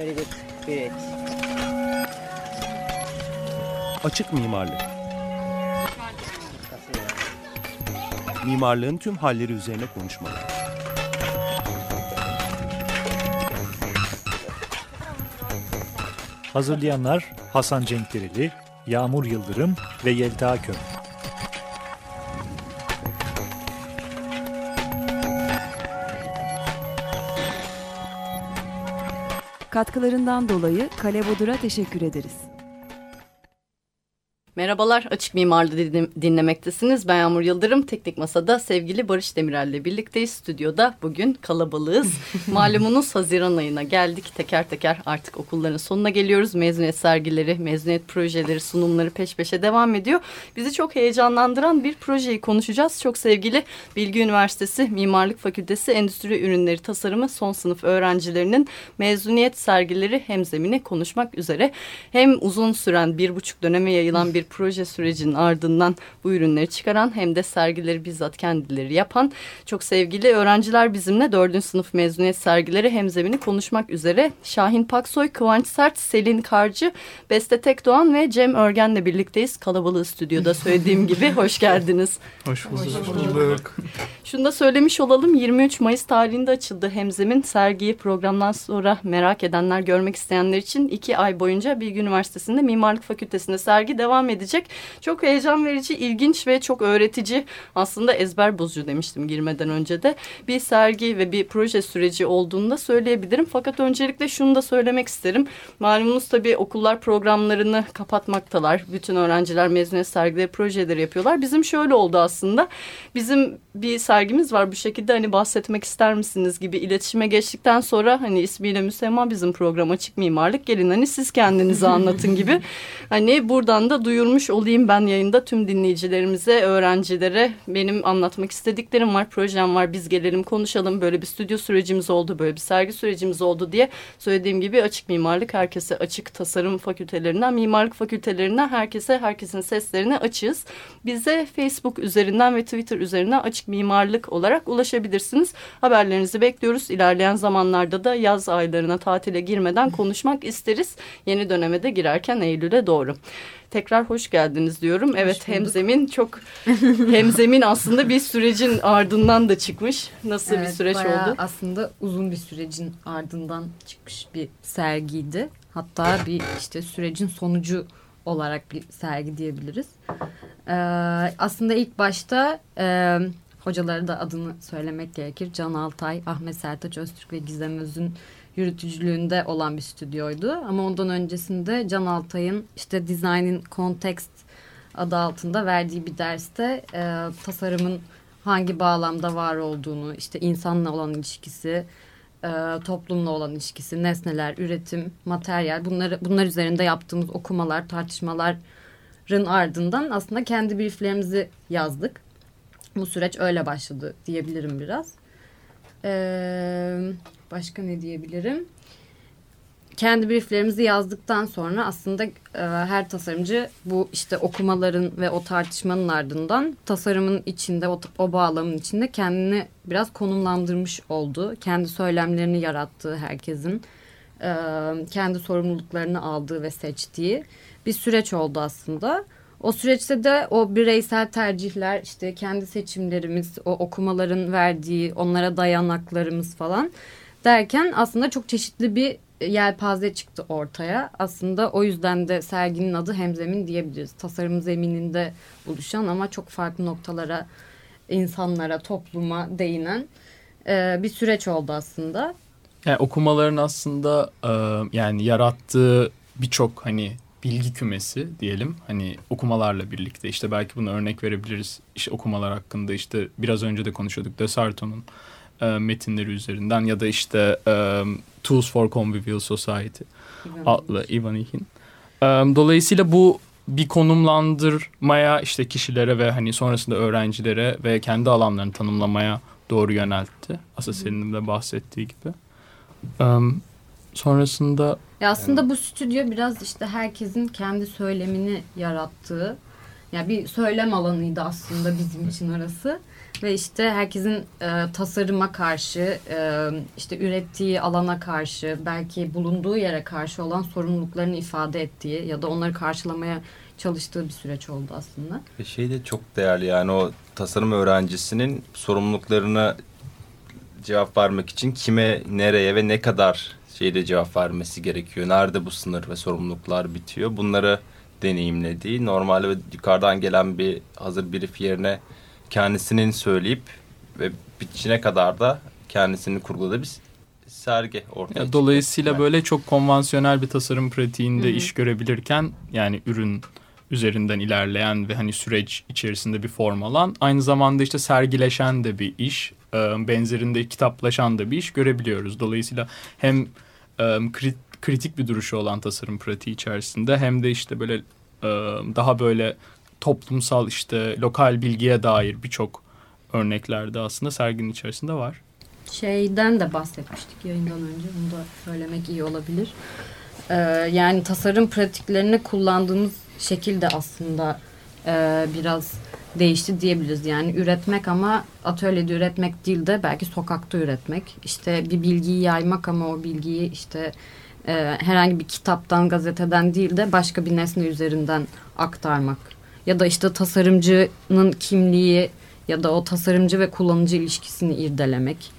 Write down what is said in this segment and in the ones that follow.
Very good. Great. Açık mimarlık. Mimarlığın tüm halleri üzerine konuşmalar. Hazırlayanlar Hasan Cenkdereli, Yağmur Yıldırım ve Yelta Köm. Katkılarından dolayı Kale Bodur'a teşekkür ederiz. Merhabalar, Açık Mimarlı dinlemektesiniz. Ben Yağmur Yıldırım. Teknik Masa'da sevgili Barış Demirel ile birlikteyiz. Stüdyoda bugün kalabalığız. Malumunuz Haziran ayına geldik. Teker teker artık okulların sonuna geliyoruz. Mezuniyet sergileri, mezuniyet projeleri, sunumları peş peşe devam ediyor. Bizi çok heyecanlandıran bir projeyi konuşacağız. Çok sevgili Bilgi Üniversitesi Mimarlık Fakültesi Endüstri Ürünleri Tasarımı son sınıf öğrencilerinin mezuniyet sergileri hemzemini konuşmak üzere. Hem uzun süren bir buçuk döneme yayılan bir proje sürecinin ardından bu ürünleri çıkaran hem de sergileri bizzat kendileri yapan çok sevgili öğrenciler bizimle dördüncü sınıf mezuniyet sergileri hemzemini konuşmak üzere Şahin Paksoy, Kıvanç Sert, Selin Karcı, Beste Tekdoğan ve Cem Örgen'le birlikteyiz. Kalabalığı stüdyoda söylediğim gibi hoş geldiniz. Hoş bulduk. Hoş bulduk. Şunu da söylemiş olalım 23 Mayıs tarihinde açıldı Hemzem'in sergiyi programdan sonra merak edenler görmek isteyenler için iki ay boyunca Bilgi Üniversitesi'nde Mimarlık Fakültesi'nde sergi devam edecek. Çok heyecan verici, ilginç ve çok öğretici aslında ezber bozucu demiştim girmeden önce de. Bir sergi ve bir proje süreci olduğunu da söyleyebilirim. Fakat öncelikle şunu da söylemek isterim. Malumunuz tabii okullar programlarını kapatmaktalar. Bütün öğrenciler mezuniyet sergileri, projeleri yapıyorlar. Bizim şöyle oldu aslında. Bizim bir sergimiz var bu şekilde hani bahsetmek ister misiniz gibi iletişime geçtikten sonra hani ismiyle müsemma bizim program açık mimarlık gelin hani siz kendinizi anlatın gibi. Hani buradan da duyurmuş olayım ben yayında tüm dinleyicilerimize, öğrencilere benim anlatmak istediklerim var, projem var biz gelelim konuşalım böyle bir stüdyo sürecimiz oldu, böyle bir sergi sürecimiz oldu diye söylediğim gibi açık mimarlık herkese açık tasarım fakültelerinden, mimarlık fakültelerinden herkese herkesin seslerine açığız. Bize Facebook üzerinden ve Twitter üzerinden açık mimarlık olarak ulaşabilirsiniz. Haberlerinizi bekliyoruz. İlerleyen zamanlarda da yaz aylarına tatile girmeden konuşmak isteriz. Yeni döneme de girerken Eylül'e doğru. Tekrar hoş geldiniz diyorum. Hoş evet bulduk. Hemzemin çok Hemzemin aslında bir sürecin ardından da çıkmış. Nasıl evet, bir süreç oldu? Aslında uzun bir sürecin ardından çıkmış bir sergiydi. Hatta bir işte sürecin sonucu olarak bir sergi diyebiliriz. Ee, aslında ilk başta e, hocaları da adını söylemek gerekir. Can Altay, Ahmet Sertaç Öztürk ve Gizem Öz'ün yürütücülüğünde olan bir stüdyoydu. Ama ondan öncesinde Can Altay'ın işte Design Context adı altında verdiği bir derste e, tasarımın hangi bağlamda var olduğunu, işte insanla olan ilişkisi, e, toplumla olan ilişkisi, nesneler, üretim, materyal bunları bunlar üzerinde yaptığımız okumalar, tartışmaların ardından aslında kendi brieflerimizi yazdık. Bu süreç öyle başladı diyebilirim biraz. Ee, başka ne diyebilirim? Kendi brieflerimizi yazdıktan sonra aslında e, her tasarımcı bu işte okumaların ve o tartışmanın ardından tasarımın içinde o, o bağlamın içinde kendini biraz konumlandırmış oldu. Kendi söylemlerini yarattığı herkesin e, kendi sorumluluklarını aldığı ve seçtiği bir süreç oldu aslında. O süreçte de o bireysel tercihler işte kendi seçimlerimiz, o okumaların verdiği onlara dayanaklarımız falan derken aslında çok çeşitli bir yelpaze çıktı ortaya. Aslında o yüzden de serginin adı Hemzemin diyebiliriz. Tasarım zemininde buluşan ama çok farklı noktalara, insanlara, topluma değinen e, bir süreç oldu aslında. Yani okumaların aslında e, yani yarattığı birçok hani bilgi kümesi diyelim. Hani okumalarla birlikte işte belki bunu örnek verebiliriz. İşte okumalar hakkında işte biraz önce de konuşuyorduk Desarton'un e, metinleri üzerinden ya da işte e, Tools for Convivial Society adlı Ivan Ilyin. E, dolayısıyla bu bir konumlandırmaya işte kişilere ve hani sonrasında öğrencilere ve kendi alanlarını tanımlamaya doğru yöneltti. Aslında senin de bahsettiği gibi. Um, sonrasında ya aslında bu stüdyo biraz işte herkesin kendi söylemini yarattığı yani bir söylem alanıydı aslında bizim için orası. Ve işte herkesin e, tasarıma karşı, e, işte ürettiği alana karşı, belki bulunduğu yere karşı olan sorumluluklarını ifade ettiği ya da onları karşılamaya çalıştığı bir süreç oldu aslında. Ve şey de çok değerli yani o tasarım öğrencisinin sorumluluklarına cevap vermek için kime, nereye ve ne kadar şeyde cevap vermesi gerekiyor. Nerede bu sınır ve sorumluluklar bitiyor. Bunları deneyimlediği, normal ve yukarıdan gelen bir hazır brief yerine kendisinin söyleyip ve bitişine kadar da kendisini kurguladığı bir sergi ortaya Ya dolayısıyla Evet. böyle çok konvansiyonel bir tasarım pratiğinde Hı hı. iş görebilirken yani ürün üzerinden ilerleyen ve hani süreç içerisinde bir form alan aynı zamanda işte sergileşen de bir iş benzerinde kitaplaşan da bir iş görebiliyoruz. Dolayısıyla hem krit- kritik bir duruşu olan tasarım pratiği içerisinde hem de işte böyle daha böyle toplumsal işte lokal bilgiye dair birçok örneklerde aslında serginin içerisinde var. Şeyden de bahsetmiştik yayından önce. Bunu da söylemek iyi olabilir. Ee, yani tasarım pratiklerini kullandığımız şekil de aslında e, biraz değişti diyebiliriz. Yani üretmek ama atölyede üretmek değil de belki sokakta üretmek. İşte bir bilgiyi yaymak ama o bilgiyi işte e, herhangi bir kitaptan, gazeteden değil de başka bir nesne üzerinden aktarmak. Ya da işte tasarımcının kimliği ya da o tasarımcı ve kullanıcı ilişkisini irdelemek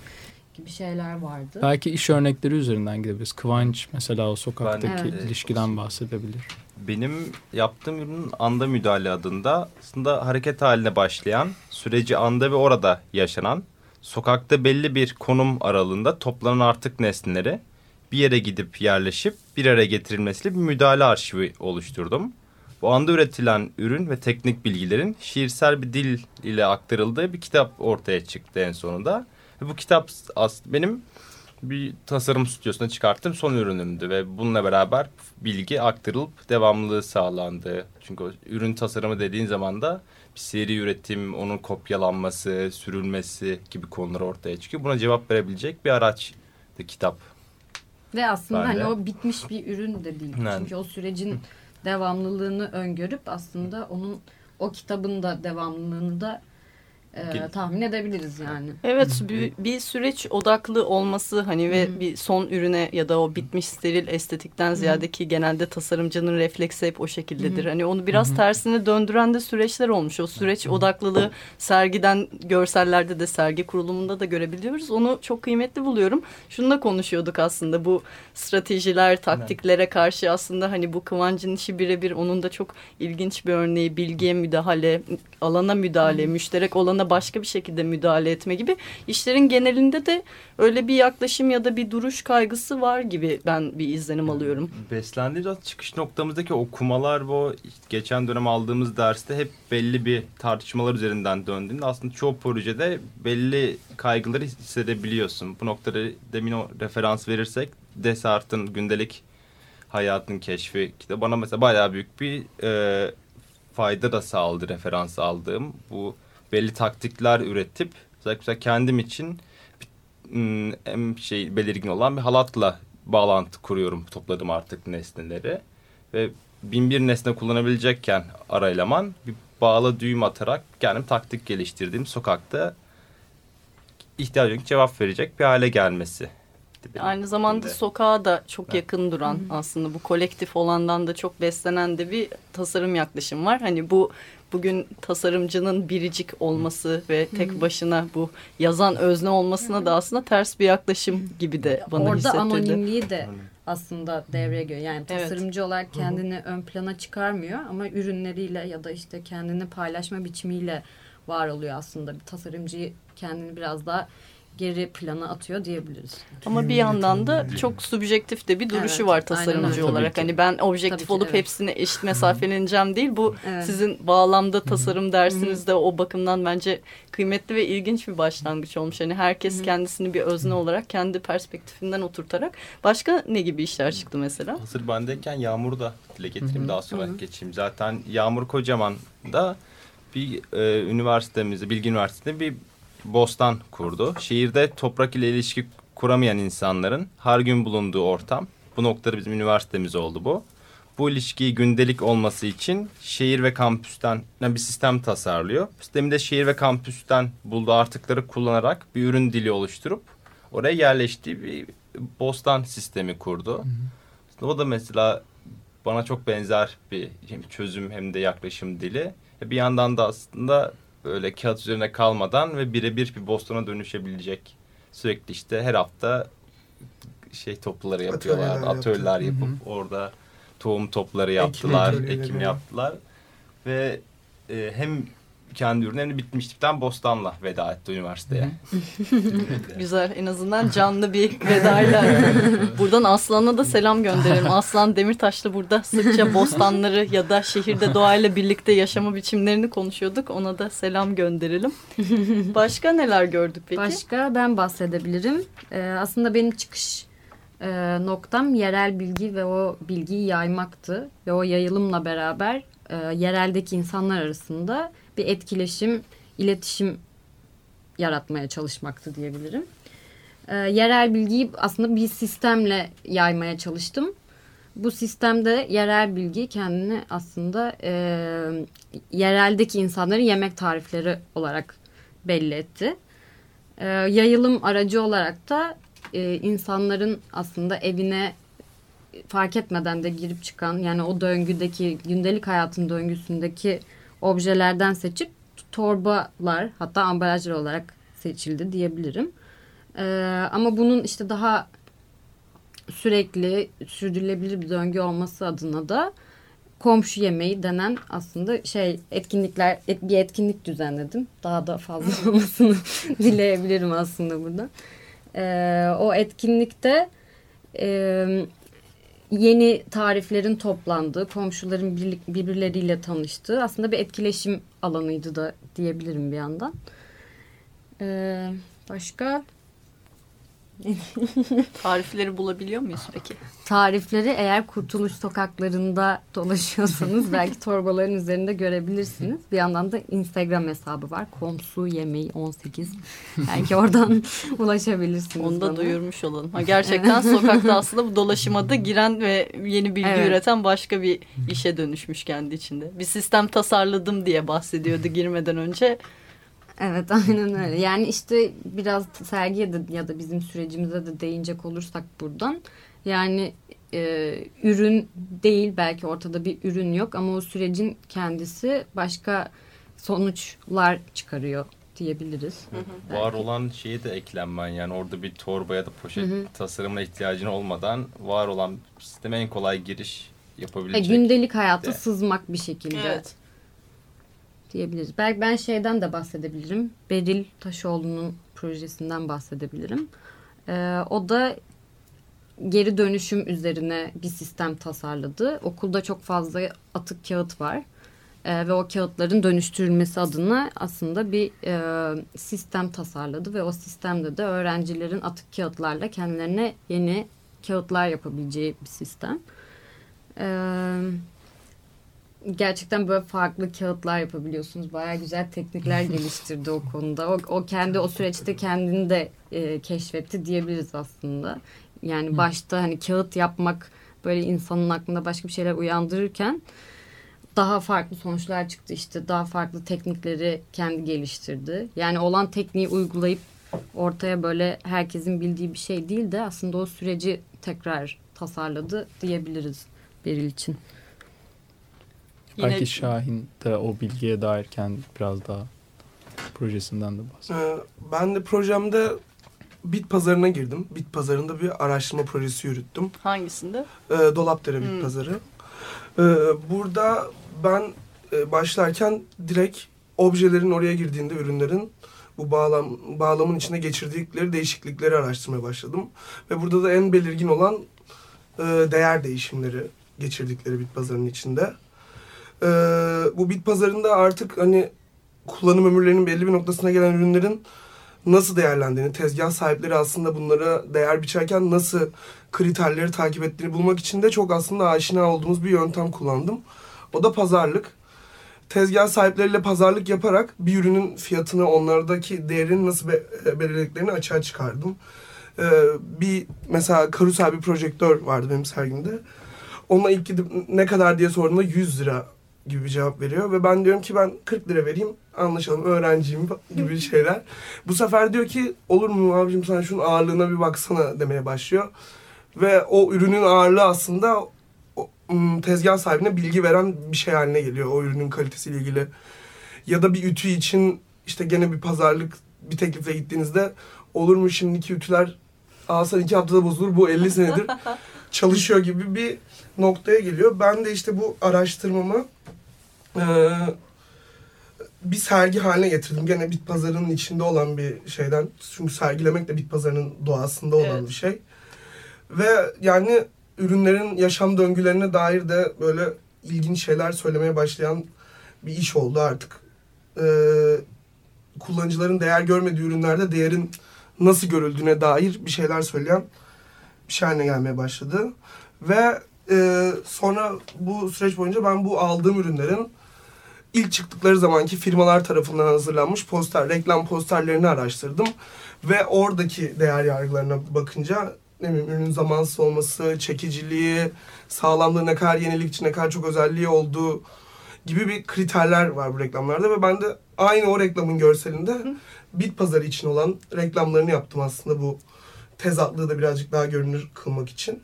gibi şeyler vardı. Belki iş örnekleri üzerinden gidebiliriz. Kıvanç mesela o sokaktaki Evet. ilişkiden bahsedebilir. Benim yaptığım ürünün anda müdahale adında aslında hareket haline başlayan, süreci anda ve orada yaşanan, sokakta belli bir konum aralığında toplanan artık nesneleri bir yere gidip yerleşip bir araya getirilmesiyle bir müdahale arşivi oluşturdum. Bu anda üretilen ürün ve teknik bilgilerin şiirsel bir dil ile aktarıldığı bir kitap ortaya çıktı en sonunda. Ve bu kitap as- benim bir tasarım stüdyosuna çıkarttığım son ürünümdü ve bununla beraber bilgi aktarılıp devamlılığı sağlandı. Çünkü ürün tasarımı dediğin zaman da bir seri üretim, onun kopyalanması, sürülmesi gibi konular ortaya çıkıyor. Buna cevap verebilecek bir araç kitap. Ve aslında hani o bitmiş bir ürün de değil. Yani. Çünkü o sürecin devamlılığını öngörüp aslında onun o kitabın da devamlılığını da e, tahmin edebiliriz yani. Evet bir, bir süreç odaklı olması hani ve Hı hı. bir son ürüne ya da o bitmiş steril estetikten ziyade ki genelde tasarımcının refleksi hep o şekildedir. Hı hı. Hani onu biraz tersine döndüren de süreçler olmuş. O süreç odaklılığı sergiden görsellerde de sergi kurulumunda da görebiliyoruz. Onu çok kıymetli buluyorum. Şunu da konuşuyorduk aslında bu stratejiler, taktiklere karşı aslında hani bu Kıvancı'nın işi birebir onun da çok ilginç bir örneği. Bilgiye müdahale, alana müdahale, müşterek olana başka bir şekilde müdahale etme gibi işlerin genelinde de öyle bir yaklaşım ya da bir duruş kaygısı var gibi ben bir izlenim alıyorum. Beslendiğimiz çıkış noktamızdaki okumalar bu geçen dönem aldığımız derste hep belli bir tartışmalar üzerinden döndüğünde aslında çoğu projede belli kaygıları hissedebiliyorsun. Bu noktada demin o referans verirsek Desart'ın gündelik hayatın keşfi kitabı bana mesela bayağı büyük bir e, fayda da sağladı referans aldığım. Bu belli taktikler üretip mesela kendim için hmm, en şey belirgin olan bir halatla bağlantı kuruyorum. Topladım artık nesneleri ve bin bir nesne kullanabilecekken ara eleman bir bağla düğüm atarak kendim taktik geliştirdiğim sokakta ihtiyacın cevap verecek bir hale gelmesi. Aynı zamanda Şimdi- sokağa da çok Evet. yakın duran aslında bu kolektif olandan da çok beslenen de bir tasarım yaklaşım var. Hani bu bugün tasarımcının biricik olması ve tek başına bu yazan özne olmasına da aslında ters bir yaklaşım gibi de bana Orada hissettirdi. anonimliği de aslında devreye giriyor. Yani Evet. tasarımcı olarak kendini ön plana çıkarmıyor ama ürünleriyle ya da işte kendini paylaşma biçimiyle var oluyor aslında. Bir tasarımcıyı kendini biraz daha geri plana atıyor diyebiliriz. Ama bir yandan da çok subjektif de bir duruşu Evet, var tasarımcı olarak. Hani ben objektif ki, olup evet. hepsine eşit mesafeleneceğim değil. Bu Evet. sizin bağlamda tasarım dersinizde o bakımdan bence kıymetli ve ilginç bir başlangıç olmuş. Hani herkes kendisini bir özne olarak kendi perspektifinden oturtarak. Başka ne gibi işler çıktı mesela? Hazır bendeyken Yağmur'u da dile getireyim daha sonra geçeyim. Zaten Yağmur Kocaman da bir e, üniversitemizde, Bilgi Üniversitesi'nde bir bostan kurdu. Şehirde toprak ile ilişki kuramayan insanların her gün bulunduğu ortam. Bu noktada bizim üniversitemiz oldu bu. bu ilişkiyi gündelik olması için şehir ve kampüsten bir sistem tasarlıyor. Sistemi de şehir ve kampüsten bulduğu artıkları kullanarak bir ürün dili oluşturup oraya yerleştiği bir bostan sistemi kurdu. O da mesela bana çok benzer bir hem çözüm hem de yaklaşım dili. Bir yandan da aslında böyle kağıt üzerine kalmadan ve birebir bir bostana dönüşebilecek sürekli işte her hafta şey topları yapıyorlar. Atölyeler Atölyeler yapıp orada tohum topları yaptılar, atölyeleri. ekim yaptılar. Ve e, hem kendi ürünü hem de bitmişlikten bostanla veda etti üniversiteye. Güzel en azından canlı bir vedayla. Buradan Aslan'a da selam gönderelim. Aslan Demirtaş'la burada sıkça bostanları ya da şehirde doğayla birlikte yaşama biçimlerini konuşuyorduk. Ona da selam gönderelim. Başka neler gördük peki? Başka ben bahsedebilirim. Ee, aslında benim çıkış e, noktam yerel bilgi ve o bilgiyi yaymaktı. Ve o yayılımla beraber e, yereldeki insanlar arasında bir etkileşim, iletişim yaratmaya çalışmaktı diyebilirim. E, yerel bilgiyi aslında bir sistemle yaymaya çalıştım. Bu sistemde yerel bilgi kendini aslında e, yereldeki insanların yemek tarifleri olarak belli etti. E, yayılım aracı olarak da e, insanların aslında evine fark etmeden de girip çıkan yani o döngüdeki gündelik hayatın döngüsündeki objelerden seçip torbalar hatta ambalajlar olarak seçildi diyebilirim. E, ama bunun işte daha sürekli sürdürülebilir bir döngü olması adına da komşu yemeği denen aslında şey etkinlikler et, bir etkinlik düzenledim. Daha da fazla olmasını dileyebilirim aslında burada. Ee, o etkinlikte e, yeni tariflerin toplandığı, komşuların birlik, birbirleriyle tanıştığı aslında bir etkileşim alanıydı da diyebilirim bir yandan. Ee, başka Tarifleri bulabiliyor muyuz peki? tarifleri eğer Kurtuluş sokaklarında dolaşıyorsanız belki torbaların üzerinde görebilirsiniz. Bir yandan da Instagram hesabı var. Komsu yemeği 18. Belki oradan ulaşabilirsiniz. Onu da bana. duyurmuş olalım. Ha, gerçekten sokakta aslında bu dolaşıma da giren ve yeni bilgi Evet. üreten başka bir işe dönüşmüş kendi içinde. Bir sistem tasarladım diye bahsediyordu girmeden önce. Evet aynen öyle. Yani işte biraz sergiye de ya da bizim sürecimize de değinecek olursak buradan. Yani e, ürün değil belki ortada bir ürün yok ama o sürecin kendisi başka sonuçlar çıkarıyor diyebiliriz. Var olan şeyi de eklenmen yani orada bir torba ya da poşet Hı hı. tasarımına ihtiyacın olmadan var olan sisteme en kolay giriş E, yapabilecek. gündelik hayata de. sızmak bir şekilde Evet. Diyebiliriz. Belki ben şeyden de bahsedebilirim. Beril Taşoğlu'nun projesinden bahsedebilirim. Ee, o da geri dönüşüm üzerine bir sistem tasarladı. Okulda çok fazla atık kağıt var. Ee, ve o kağıtların dönüştürülmesi adına aslında bir e, sistem tasarladı ve o sistemde de öğrencilerin atık kağıtlarla kendilerine yeni kağıtlar yapabileceği bir sistem. Ee, gerçekten böyle farklı kağıtlar yapabiliyorsunuz. Bayağı güzel teknikler geliştirdi o konuda. O, o kendi o süreçte kendini de e, keşfetti diyebiliriz aslında. Yani başta hani kağıt yapmak böyle insanın aklında başka bir şeyler uyandırırken daha farklı sonuçlar çıktı işte daha farklı teknikleri kendi geliştirdi. Yani olan tekniği uygulayıp ortaya böyle herkesin bildiği bir şey değil de aslında o süreci tekrar tasarladı diyebiliriz Beril için. Yine- Belki Şahin de o bilgiye dairken biraz daha projesinden de bahsediyor. Ee, ben de projemde bit pazarına girdim. Bit pazarında bir araştırma projesi yürüttüm. Hangisinde? Ee, Dolapdere bit Hmm. pazarı. Ee, burada ben e, başlarken direkt objelerin oraya girdiğinde ürünlerin bu bağlam bağlamın içine geçirdikleri değişiklikleri araştırmaya başladım. Ve burada da en belirgin olan e, değer değişimleri geçirdikleri bit pazarının içinde. Ee, bu bit pazarında artık hani kullanım ömürlerinin belli bir noktasına gelen ürünlerin nasıl değerlendiğini, tezgah sahipleri aslında bunlara değer biçerken nasıl kriterleri takip ettiğini bulmak için de çok aslında aşina olduğumuz bir yöntem kullandım. O da pazarlık. Tezgah sahipleriyle pazarlık yaparak bir ürünün fiyatını, onlardaki değerini nasıl be- e, belirlediklerini açığa çıkardım. Ee, bir mesela karusel bir projektör vardı benim sergimde. Ona ilk gidip ne kadar diye sorduğumda 100 lira gibi bir cevap veriyor. Ve ben diyorum ki ben 40 lira vereyim anlaşalım öğrenciyim gibi şeyler. Bu sefer diyor ki olur mu abicim sen şunun ağırlığına bir baksana demeye başlıyor. Ve o ürünün ağırlığı aslında tezgah sahibine bilgi veren bir şey haline geliyor o ürünün kalitesiyle ilgili. Ya da bir ütü için işte gene bir pazarlık bir teklifle gittiğinizde olur mu şimdiki ütüler alsan iki haftada bozulur bu 50 senedir çalışıyor gibi bir noktaya geliyor. Ben de işte bu araştırmamı eee, bir sergi haline getirdim. Gene bit pazarının içinde olan bir şeyden. Çünkü sergilemek de bit pazarının doğasında olan Evet. bir şey. Ve yani ürünlerin yaşam döngülerine dair de böyle ilginç şeyler söylemeye başlayan bir iş oldu artık. Eee, kullanıcıların değer görmediği ürünlerde değerin nasıl görüldüğüne dair bir şeyler söyleyen bir şey haline gelmeye başladı. Ve e, sonra bu süreç boyunca ben bu aldığım ürünlerin ilk çıktıkları zamanki firmalar tarafından hazırlanmış poster, reklam posterlerini araştırdım. Ve oradaki değer yargılarına bakınca ne bileyim ürünün zamansız olması, çekiciliği, sağlamlığı ne kadar yenilikçi, ne kadar çok özelliği olduğu gibi bir kriterler var bu reklamlarda ve ben de aynı o reklamın görselinde bit pazarı için olan reklamlarını yaptım aslında bu tezatlığı da birazcık daha görünür kılmak için.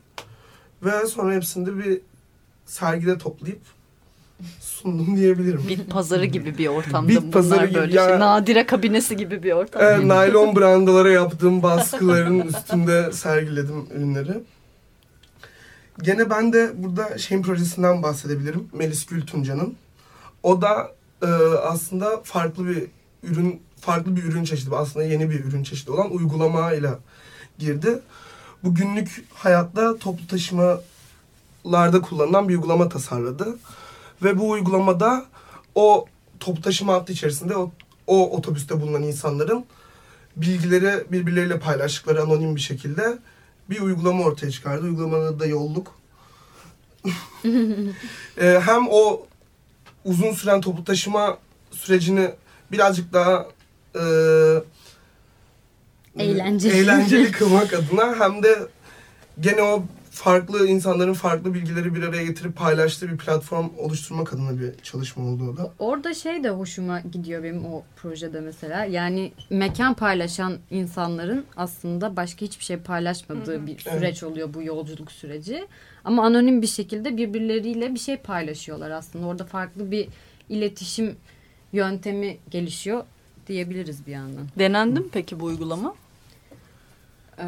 Ve sonra hepsini de bir sergide toplayıp sundum diyebilirim. Bit pazarı gibi bir ortamda Bit bunlar pazarı gibi böyle ya. şey. Nadire kabinesi gibi bir ortam. Evet, naylon brandalara yaptığım baskıların üstünde sergiledim ürünleri. Gene ben de burada şeyin projesinden bahsedebilirim. Melis Gültunca'nın. O da e, aslında farklı bir ürün farklı bir ürün çeşidi. Aslında yeni bir ürün çeşidi olan uygulamayla girdi. Bu günlük hayatta toplu taşımalarda kullanılan bir uygulama tasarladı. Ve bu uygulamada o toplu taşıma hattı içerisinde o, o otobüste bulunan insanların bilgileri birbirleriyle paylaştıkları anonim bir şekilde bir uygulama ortaya çıkardı. Uygulamanın da yolluk. Ee, hem o uzun süren toplu taşıma sürecini birazcık daha e, Eğlenceli. eğlenceli kılmak adına hem de gene o farklı insanların farklı bilgileri bir araya getirip paylaştığı bir platform oluşturmak adına bir çalışma oldu o da. Orada şey de hoşuma gidiyor benim o projede mesela. Yani mekan paylaşan insanların aslında başka hiçbir şey paylaşmadığı bir süreç oluyor bu yolculuk süreci. Ama anonim bir şekilde birbirleriyle bir şey paylaşıyorlar aslında. Orada farklı bir iletişim yöntemi gelişiyor diyebiliriz bir yandan. Denendi mi peki bu uygulama? Ee,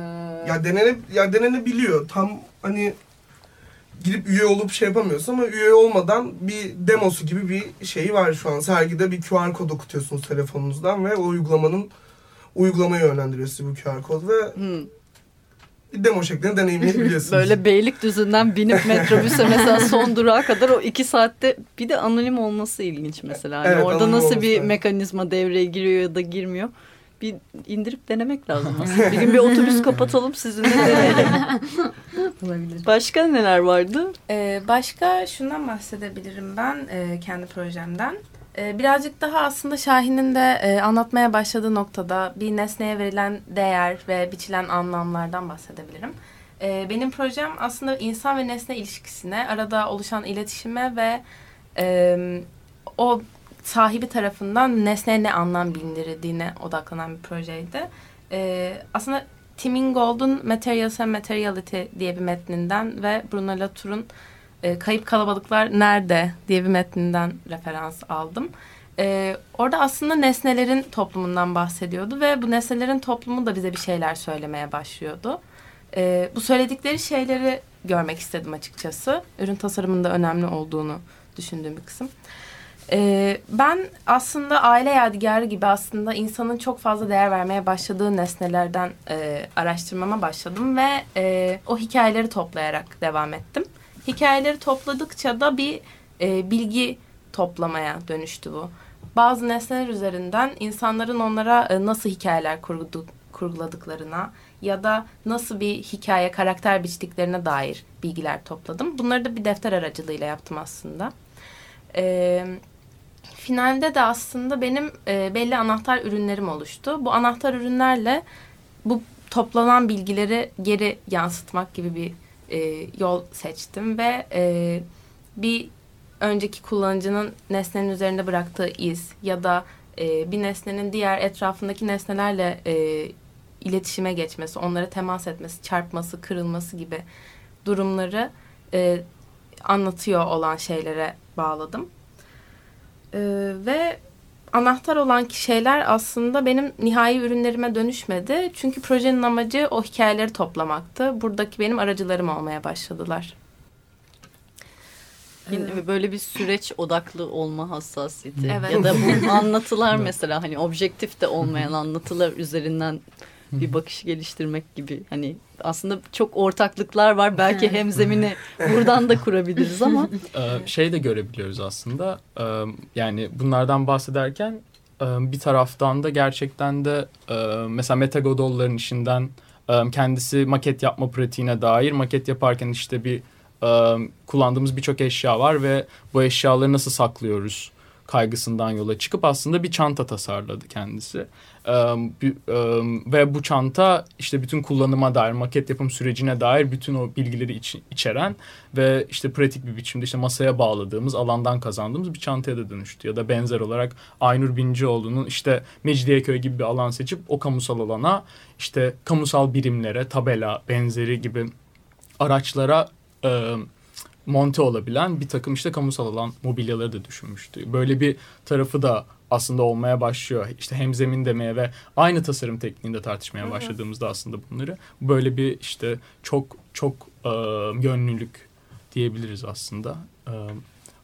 Ya denene ya denenebiliyor. Tam hani girip üye olup şey yapamıyorsun ama üye olmadan bir demosu gibi bir şeyi var şu an. Sergide bir QR kod okutuyorsunuz telefonunuzdan ve o uygulamanın uygulamaya yönlendiriyor sizi bu QR kod ve Hmm. bir demo şeklinde deneyimleyebiliyorsunuz. Böyle Beylikdüzü'nden binip metrobüse mesela son durağa kadar o iki saatte bir de anonim olması ilginç mesela. Hani Evet, orada nasıl olması, bir mekanizma devreye giriyor ya da girmiyor. Bir indirip denemek lazım aslında. Bir gün bir otobüs kapatalım sizinle deneyelim. olabilir. Başka neler vardı? Ee, başka şundan bahsedebilirim ben e, kendi projemden. E, birazcık daha aslında Şahin'in de e, anlatmaya başladığı noktada bir nesneye verilen değer ve biçilen anlamlardan bahsedebilirim. E, benim projem aslında insan ve nesne ilişkisine, arada oluşan iletişime ve e, o sahibi tarafından nesneye ne anlam bindirildiğine odaklanan bir projeydi. E, aslında Tim Ingold'un Materials and Materiality diye bir metninden ve Bruno Latour'un e, Kayıp Kalabalıklar Nerede diye bir metninden referans aldım. E, orada aslında nesnelerin toplumundan bahsediyordu ve bu nesnelerin toplumu da bize bir şeyler söylemeye başlıyordu. E, bu söyledikleri şeyleri görmek istedim açıkçası. Ürün tasarımında önemli olduğunu düşündüğüm bir kısım. Ee, ben aslında aile yadigarı gibi aslında insanın çok fazla değer vermeye başladığı nesnelerden e, araştırmama başladım ve e, o hikayeleri toplayarak devam ettim. Hikayeleri topladıkça da bir e, bilgi toplamaya dönüştü bu. Bazı nesneler üzerinden insanların onlara e, nasıl hikayeler kurdu, kurguladıklarına ya da nasıl bir hikaye, karakter biçtiklerine dair bilgiler topladım. Bunları da bir defter aracılığıyla yaptım aslında. Eee finalde de aslında benim e, belli anahtar ürünlerim oluştu. Bu anahtar ürünlerle bu toplanan bilgileri geri yansıtmak gibi bir e, yol seçtim ve e, bir önceki kullanıcının nesnenin üzerinde bıraktığı iz ya da e, bir nesnenin diğer etrafındaki nesnelerle e, iletişime geçmesi, onlara temas etmesi, çarpması, kırılması gibi durumları e, anlatıyor olan şeylere bağladım. E, ve anahtar olan şeyler aslında benim nihai ürünlerime dönüşmedi. Çünkü projenin amacı o hikayeleri toplamaktı. Buradaki benim aracılarım olmaya başladılar. Yine böyle bir süreç odaklı olma hassasiyeti. Evet. Ya da bu anlatılar mesela hani objektif de olmayan anlatılar üzerinden bir bakış geliştirmek gibi. Hani aslında çok ortaklıklar var. Belki hemzemini buradan da kurabiliriz ama Ee, şey de görebiliyoruz aslında. Ee, yani bunlardan bahsederken e, bir taraftan da gerçekten de e, mesela Meta Godol'ların işinden e, kendisi maket yapma pratiğine dair maket yaparken işte bir kullandığımız birçok eşya var ve bu eşyaları nasıl saklıyoruz kaygısından yola çıkıp aslında bir çanta tasarladı kendisi. Ve bu çanta işte bütün kullanıma dair, maket yapım sürecine dair bütün o bilgileri iç- içeren ve işte pratik bir biçimde işte masaya bağladığımız, alandan kazandığımız bir çantaya da dönüştü. Ya da benzer olarak Aynur Bincioğlu'nun işte Mecidiyeköy gibi bir alan seçip o kamusal alana işte kamusal birimlere, tabela benzeri gibi araçlara e, monte olabilen bir takım işte kamusal alan mobilyaları da düşünmüştü. Böyle bir tarafı da aslında olmaya başlıyor. İşte hemzemin demeye ve aynı tasarım tekniğinde tartışmaya başladığımızda aslında bunları böyle bir işte çok çok e, yönlülük diyebiliriz aslında. E,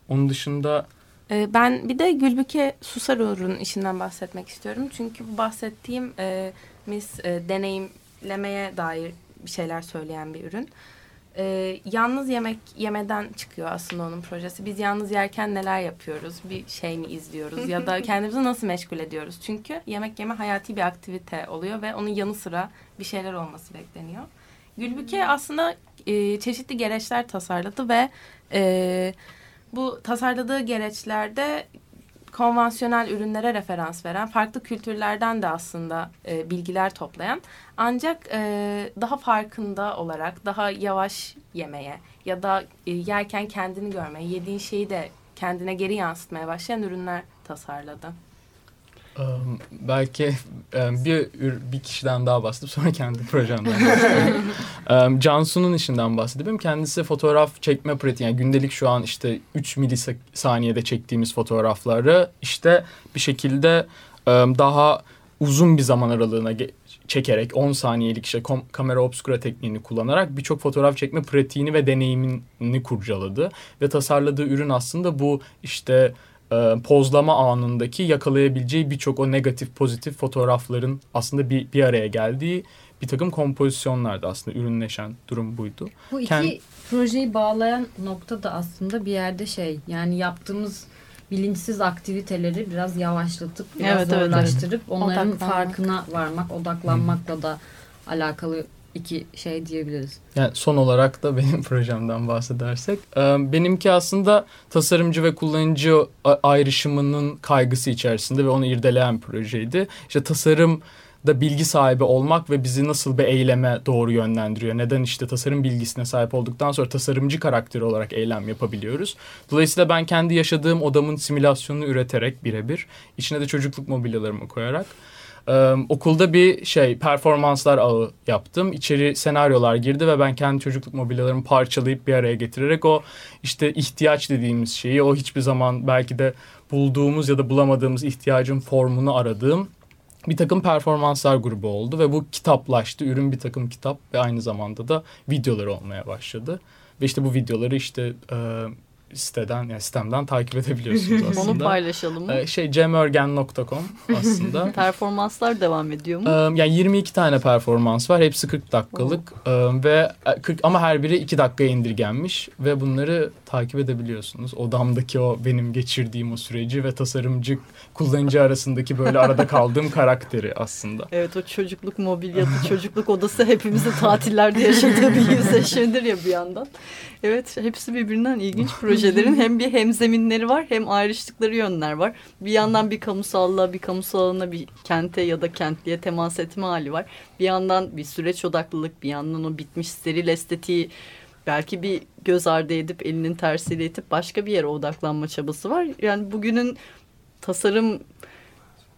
onun dışında Ben bir de Gülbüke Susarur'un işinden bahsetmek istiyorum. Çünkü bu bahsettiğim e, mis e, deneyimlemeye dair bir şeyler söyleyen bir ürün. E, yalnız yemek yemeden çıkıyor aslında onun projesi. Biz yalnız yerken neler yapıyoruz? Bir şey mi izliyoruz? ya da kendimizi nasıl meşgul ediyoruz? Çünkü yemek yeme hayati bir aktivite oluyor ve onun yanı sıra bir şeyler olması bekleniyor. Gülbüke aslında e, çeşitli gereçler tasarladı ve e, bu tasarladığı gereçlerde konvansiyonel ürünlere referans veren, farklı kültürlerden de aslında e, bilgiler toplayan ancak e, daha farkında olarak daha yavaş yemeye ya da e, yerken kendini görmeye, yediğin şeyi de kendine geri yansıtmaya başlayan ürünler tasarladı. E, belki e, bir bir kişiden daha bahsedip sonra kendi projemden bahsedeyim. E, Cansu'nun işinden bahsedeyim. Kendisi fotoğraf çekme pratiği. Yani gündelik şu an işte 3 milisaniyede çektiğimiz fotoğrafları işte bir şekilde daha uzun bir zaman aralığına çekerek 10 saniyelik işte kamera obscura tekniğini kullanarak birçok fotoğraf çekme pratiğini ve deneyimini kurcaladı ve tasarladığı ürün aslında bu işte e, pozlama anındaki yakalayabileceği birçok o negatif pozitif fotoğrafların aslında bir, bir araya geldiği bir takım kompozisyonlardı aslında ürünleşen durum buydu. Bu iki Kend- projeyi bağlayan nokta da aslında bir yerde şey yani yaptığımız bilinçsiz aktiviteleri biraz yavaşlatıp biraz Evet, evet, zorlaştırıp onların Odaklanmak. farkına varmak, odaklanmakla da alakalı iki şey diyebiliriz. Yani son olarak da benim projemden bahsedersek e, benimki aslında tasarımcı ve kullanıcı ayrışımının kaygısı içerisinde ve onu irdeleyen projeydi. İşte tasarım da bilgi sahibi olmak ve bizi nasıl bir eyleme doğru yönlendiriyor. Neden işte tasarım bilgisine sahip olduktan sonra tasarımcı karakteri olarak eylem yapabiliyoruz. Dolayısıyla ben kendi yaşadığım odamın simülasyonunu üreterek birebir içine de çocukluk mobilyalarımı koyarak ee, okulda bir şey performanslar ağı yaptım. İçeri senaryolar girdi ve ben kendi çocukluk mobilyalarımı parçalayıp bir araya getirerek o işte ihtiyaç dediğimiz şeyi o hiçbir zaman belki de bulduğumuz ya da bulamadığımız ihtiyacın formunu aradığım bir takım performanslar grubu oldu ve bu kitaplaştı. Ürün bir takım kitap ve aynı zamanda da videoları olmaya başladı. Ve işte bu videoları işte e, siteden yani sistemden takip edebiliyorsunuz aslında. onu paylaşalım mı? Ee, şey cemörgen.com aslında. Performanslar devam ediyor mu? Ee, yani 22 tane performans var. Hepsi 40 dakikalık Ee, ve e, 40 ama her biri 2 dakikaya indirgenmiş ve bunları takip edebiliyorsunuz. Odamdaki o benim geçirdiğim o süreci ve tasarımcı kullanıcı arasındaki böyle arada kaldığım karakteri aslında. Evet o çocukluk mobilyası, çocukluk odası hepimizin tatillerde yaşadığı bir yüzleşmedir ya bir yandan. Evet hepsi birbirinden ilginç projelerin hem bir hemzeminleri var hem ayrıştıkları yönler var. Bir yandan bir kamusallığa, bir kamusal alana, bir kente ya da kentliye temas etme hali var. Bir yandan bir süreç odaklılık, bir yandan o bitmiş steril estetiği belki bir göz ardı edip elinin tersiyle itip başka bir yere odaklanma çabası var. Yani bugünün tasarım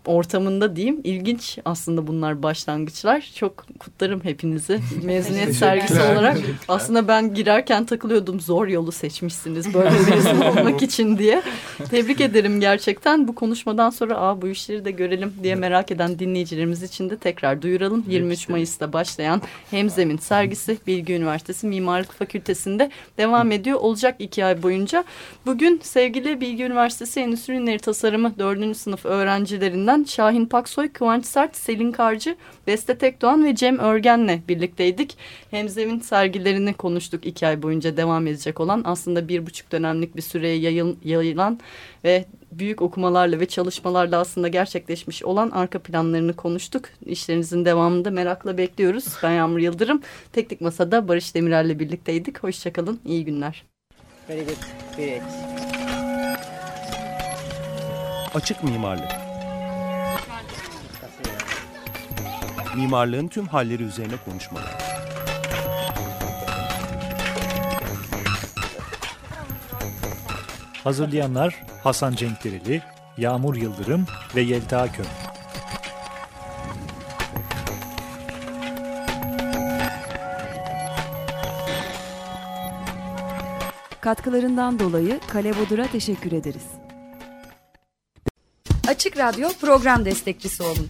ortamında diyeyim. ilginç aslında bunlar başlangıçlar. Çok kutlarım hepinizi. Mezuniyet sergisi olarak aslında ben girerken takılıyordum. Zor yolu seçmişsiniz böyle birisi olmak için diye. Tebrik ederim gerçekten. Bu konuşmadan sonra Aa, bu işleri de görelim diye merak eden dinleyicilerimiz için de tekrar duyuralım. 23 Mayıs'ta başlayan Hemzemin sergisi Bilgi Üniversitesi Mimarlık Fakültesi'nde devam ediyor. Olacak iki ay boyunca. Bugün sevgili Bilgi Üniversitesi Endüstri Ürünleri Tasarımı 4. sınıf öğrencilerinden Şahin Paksoy, Kıvanç Sert, Selin Karcı, Beste Tekdoğan ve Cem Örgen'le birlikteydik. Hemzemin sergilerini konuştuk iki ay boyunca devam edecek olan aslında bir buçuk dönemlik bir süreye yayıl, yayılan ve büyük okumalarla ve çalışmalarla aslında gerçekleşmiş olan arka planlarını konuştuk. İşlerinizin devamında merakla bekliyoruz. Ben Yağmur Yıldırım. Teknik Masa'da Barış Demirel'le birlikteydik. Hoşçakalın, iyi günler. Açık mimarlık. Mimarlığın tüm halleri üzerine konuşmalar. Hazırlayanlar Hasan Cenkdereli, Yağmur Yıldırım ve Yelda Köm. Katkılarından dolayı Kale Bodur'a teşekkür ederiz. Açık Radyo program destekçisi olun.